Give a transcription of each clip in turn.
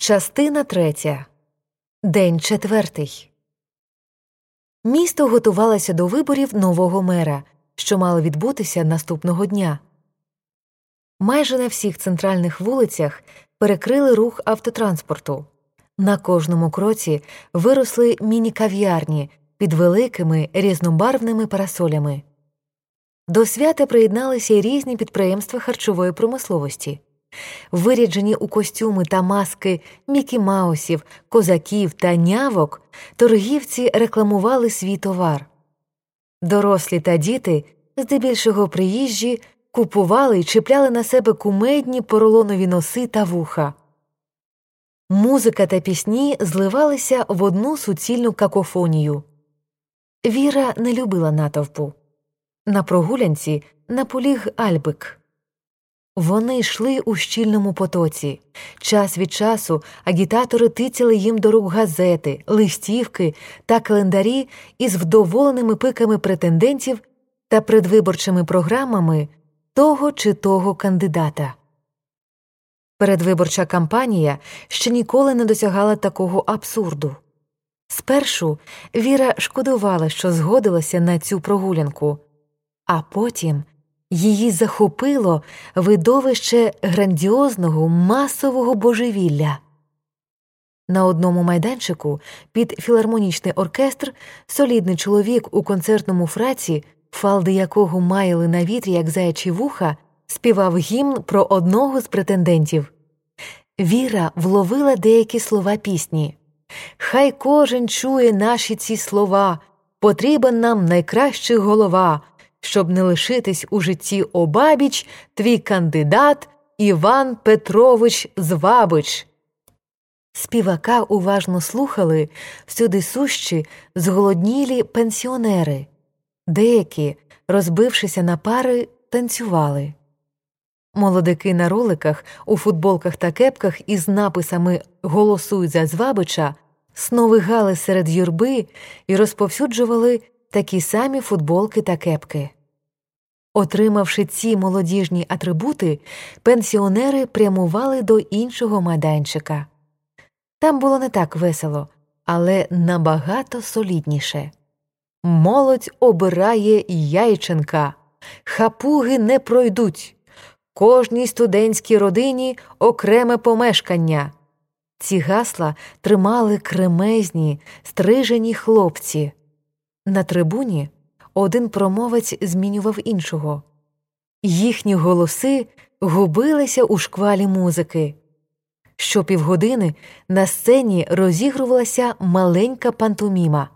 Частина третя. День четвертий. Місто готувалося до виборів нового мера, що мали відбутися наступного дня. Майже на всіх центральних вулицях перекрили рух автотранспорту. На кожному кроці виросли міні-кав'ярні під великими різнобарвними парасолями. До свята приєдналися й різні підприємства харчової промисловості. Виряджені у костюми та маски Мікі Маусів, козаків та нявок, торгівці рекламували свій товар. Дорослі та діти, здебільшого приїжджі, купували й чіпляли на себе кумедні поролонові носи та вуха. Музика та пісні зливалися в одну суцільну какофонію. Віра не любила натовпу. На прогулянці наполіг Альбик. Вони йшли у щільному потоці. Час від часу агітатори тицяли їм до рук газети, листівки та календарі із вдоволеними пиками претендентів та предвиборчими програмами того чи того кандидата. Передвиборча кампанія ще ніколи не досягала такого абсурду. Спершу Віра шкодувала, що згодилася на цю прогулянку, а потім Її захопило видовище грандіозного масового божевілля. На одному майданчику під філармонічний оркестр солідний чоловік у концертному фраці, фалди якого маяли на вітрі, як заячі вуха, співав гімн про одного з претендентів. Віра вловила деякі слова пісні. Хай кожен чує наші ці слова. Потрібен нам найкращий голова щоб не лишитись у житті обабіч твій кандидат Іван Петрович Звабич. Співака уважно слухали всюди сущі зголоднілі пенсіонери, деякі, розбившися на пари, танцювали. Молодики на роликах у футболках та кепках із написами Голосуй за Звабича сновигали серед юрби і розповсюджували такі самі футболки та кепки. Отримавши ці молодіжні атрибути, пенсіонери прямували до іншого майданчика. Там було не так весело, але набагато солідніше. Молодь обирає яйченка, хапуги не пройдуть, кожній студентській родині окреме помешкання. Ці гасла тримали кремезні, стрижені хлопці. На трибуні один промовець змінював іншого. Їхні голоси губилися у шквалі музики. Щопівгодини на сцені розігрувалася маленька пантоміма.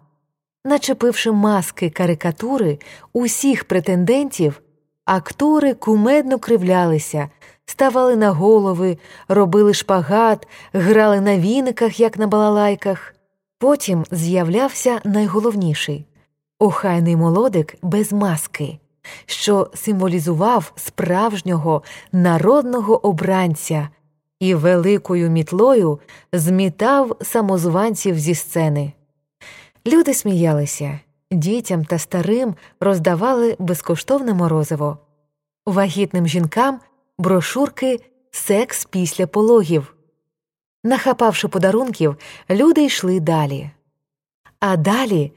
Начепивши маски карикатури усіх претендентів, актори кумедно кривлялися, ставали на голови, робили шпагат, грали на віниках, як на балалайках. Потім з'являвся найголовніший охайний молодик без маски, що символізував справжнього народного обранця і великою мітлою змітав самозванців зі сцени. Люди сміялися, дітям та старим роздавали безкоштовне морозиво, вагітним жінкам брошурки секс після пологів. Нахапавши подарунків, люди йшли далі. А далі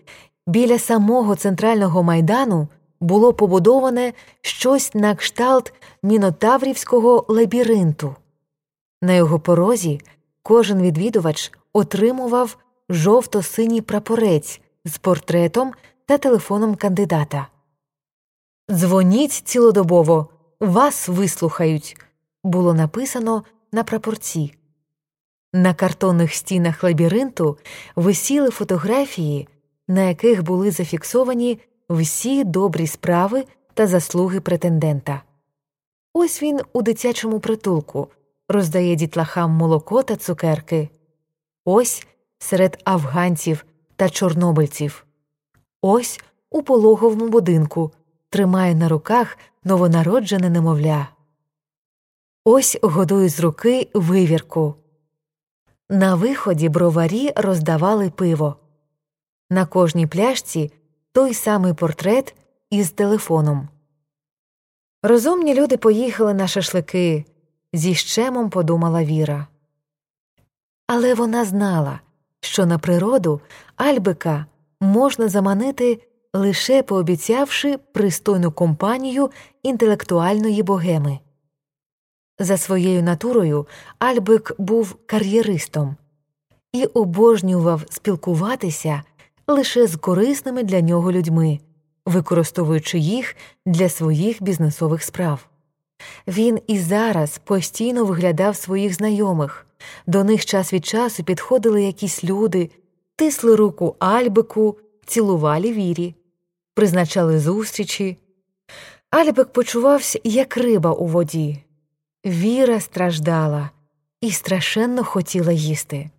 Біля самого центрального майдану було побудоване щось на кшталт мінотаврівського лабіринту. На його порозі кожен відвідувач отримував жовто-синій прапорець з портретом та телефоном кандидата. Дзвоніть цілодобово, вас вислухають, було написано на прапорці. На картонних стінах лабіринту висіли фотографії на яких були зафіксовані всі добрі справи та заслуги претендента. Ось він у дитячому притулку роздає дітлахам молоко та цукерки, ось серед афганців та чорнобильців, ось у пологовому будинку тримає на руках новонароджене немовля. Ось годує з руки вивірку. На виході броварі роздавали пиво. На кожній пляшці той самий портрет із телефоном. Розумні люди поїхали на шашлики. Зі щемом подумала Віра. Але вона знала, що на природу Альбека можна заманити лише пообіцявши пристойну компанію інтелектуальної богеми. За своєю натурою Альбек був кар'єристом і обожнював спілкуватися лише з корисними для нього людьми, використовуючи їх для своїх бізнесових справ. Він і зараз постійно виглядав своїх знайомих, до них час від часу підходили якісь люди, тисли руку Альбеку, цілували вірі, призначали зустрічі. Альбек почувався, як риба у воді. Віра страждала і страшенно хотіла їсти.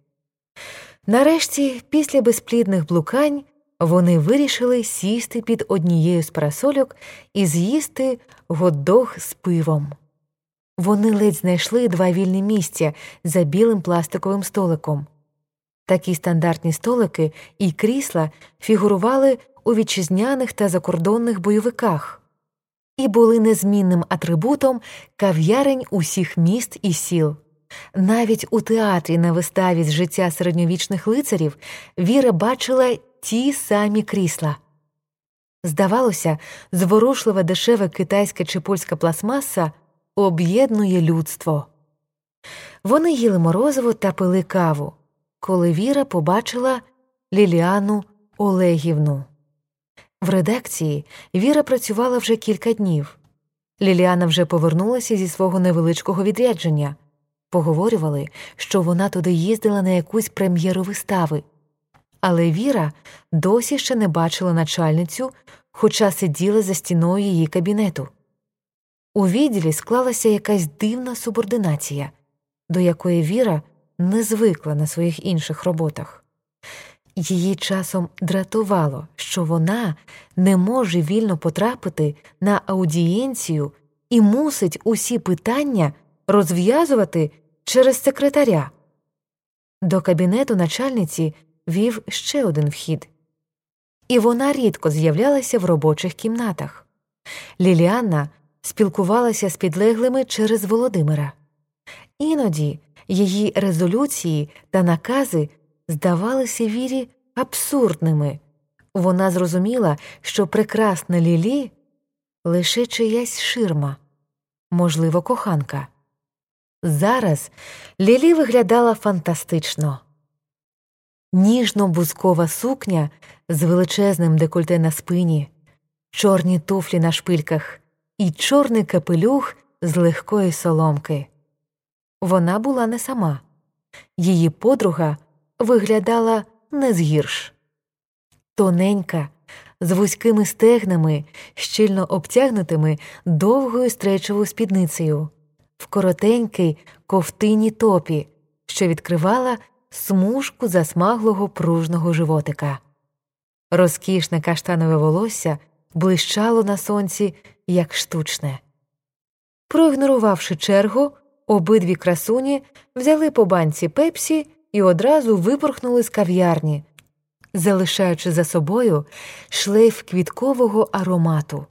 Нарешті, після безплідних блукань, вони вирішили сісти під однією з парасольок і з'їсти годдог з пивом. Вони ледь знайшли два вільні місця за білим пластиковим столиком. Такі стандартні столики і крісла фігурували у вітчизняних та закордонних бойовиках і були незмінним атрибутом кав'ярень усіх міст і сіл. Навіть у театрі на виставі з життя середньовічних лицарів Віра бачила ті самі крісла. Здавалося, зворушлива дешева китайська чи польська пластмаса об'єднує людство. Вони їли морозиво та пили каву, коли Віра побачила Ліліану Олегівну. В редакції Віра працювала вже кілька днів. Ліліана вже повернулася зі свого невеличкого відрядження. Поговорювали, що вона туди їздила на якусь прем'єру вистави. Але Віра досі ще не бачила начальницю, хоча сиділа за стіною її кабінету. У відділі склалася якась дивна субординація, до якої Віра не звикла на своїх інших роботах. Її часом дратувало, що вона не може вільно потрапити на аудієнцію і мусить усі питання розв'язувати через секретаря. До кабінету начальниці вів ще один вхід, і вона рідко з'являлася в робочих кімнатах. Ліліанна спілкувалася з підлеглими через Володимира. Іноді її резолюції та накази здавалися вірі абсурдними. Вона зрозуміла, що прекрасна Лілі лише чиясь ширма, можливо, коханка. Зараз Лілі виглядала фантастично. Ніжно бузкова сукня з величезним декольте на спині, чорні туфлі на шпильках і чорний капелюх з легкої соломки. Вона була не сама, її подруга виглядала не згірш. Тоненька, з вузькими стегнами, щільно обтягнутими довгою стречовою спідницею, в коротенькій ковтині топі, що відкривала смужку засмаглого пружного животика. Розкішне каштанове волосся блищало на сонці, як штучне. Проігнорувавши чергу, обидві красуні взяли по банці пепсі і одразу випорхнули з кав'ярні, залишаючи за собою шлейф квіткового аромату.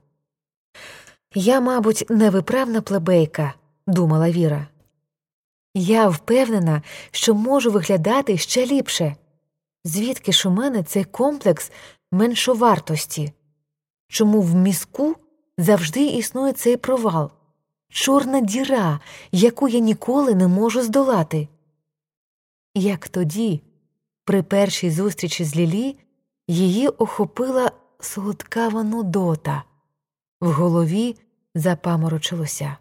Я, мабуть, невиправна плебейка, думала Віра. Я впевнена, що можу виглядати ще ліпше. Звідки ж у мене цей комплекс меншовартості? Чому в мізку завжди існує цей провал, чорна діра, яку я ніколи не можу здолати? Як тоді, при першій зустрічі з Лілі, її охопила солодкава нудота, в голові запаморочилося.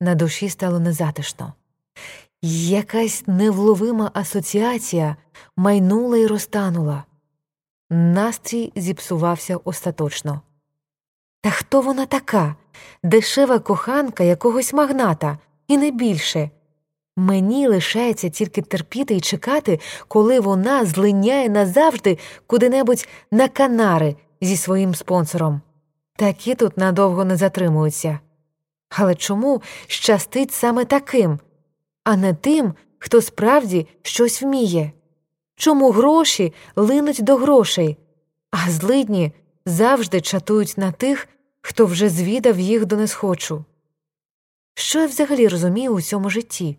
На душі стало незатишно. Якась невловима асоціація майнула і розтанула. Настрій зіпсувався остаточно. Та хто вона така? Дешева коханка якогось магната, і не більше. Мені лишається тільки терпіти і чекати, коли вона злиняє назавжди куди-небудь на канари зі своїм спонсором. Такі тут надовго не затримуються. Але чому щастить саме таким, а не тим, хто справді щось вміє? Чому гроші линуть до грошей, а злидні завжди чатують на тих, хто вже звідав їх до несхочу? Що я взагалі розумію у цьому житті?